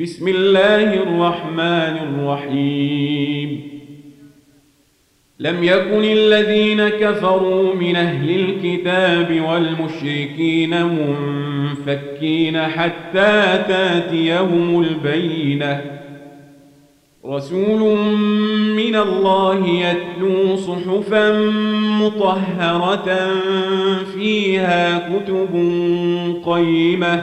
بسم الله الرحمن الرحيم. لم يكن الذين كفروا من أهل الكتاب والمشركين منفكين حتى تأتيهم البينة. رسول من الله يتلو صحفا مطهرة فيها كتب قيمة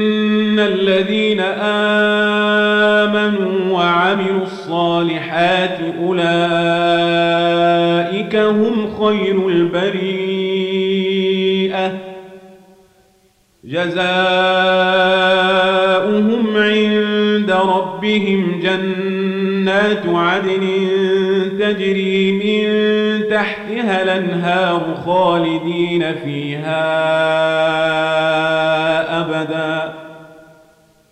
الذين آمنوا وعملوا الصالحات أولئك هم خير البريئة جزاؤهم عند ربهم جنات عدن تجري من تحتها الانهار خالدين فيها